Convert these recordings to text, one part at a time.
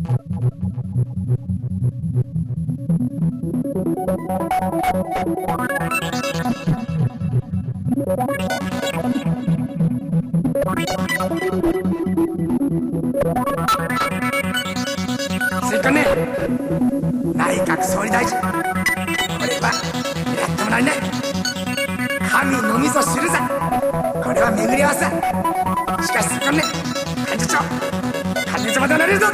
それかね内閣総理大臣。これはやってもらいない。神のみぞ知るざこれは巡り合わせ。しかしそれかね幹事長。幹事長までなれるぞ。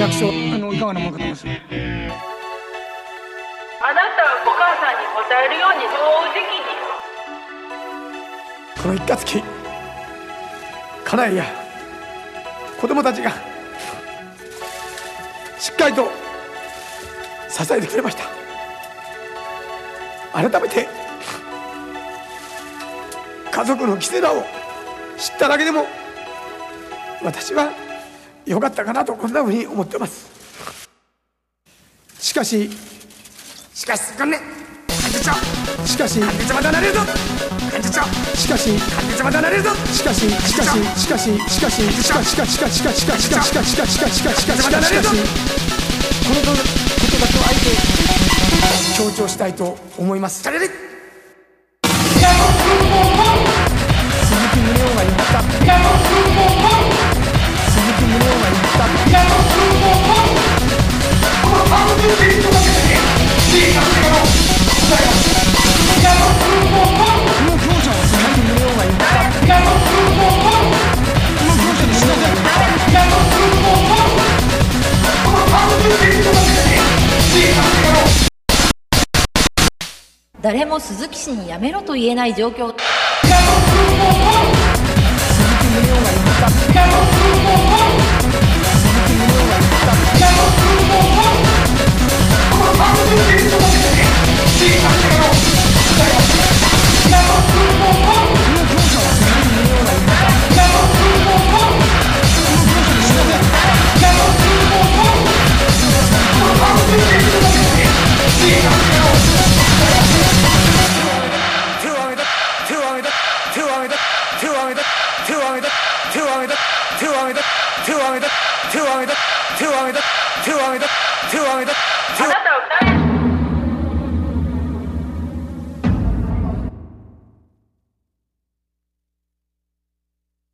役所あのいかがなものかと思います。あなたはお母さんに答えるように正直にこの一括期家内や子供たちがしっかりと支えてくれました。改めて家族の絆を知っただけでも私は良かったかなとこんなふうに思ってます。しかししかしそこね幹事長。しかし幹事長までなれるぞ。幹事長。しかし幹事長までなれるぞ。しかししかししかししかししかししかししかししかししかししかししかししかししかししかししかししかししかしこのことだけをあえて強調したいと思います。誰も鈴木氏に辞めろと言えない状況。手を挙げた手を挙げた手を挙げた手を挙げた手を挙げた手を挙げた手を挙げた手を挙げた手を挙げた手を挙げた手を挙げた手をあなたは二人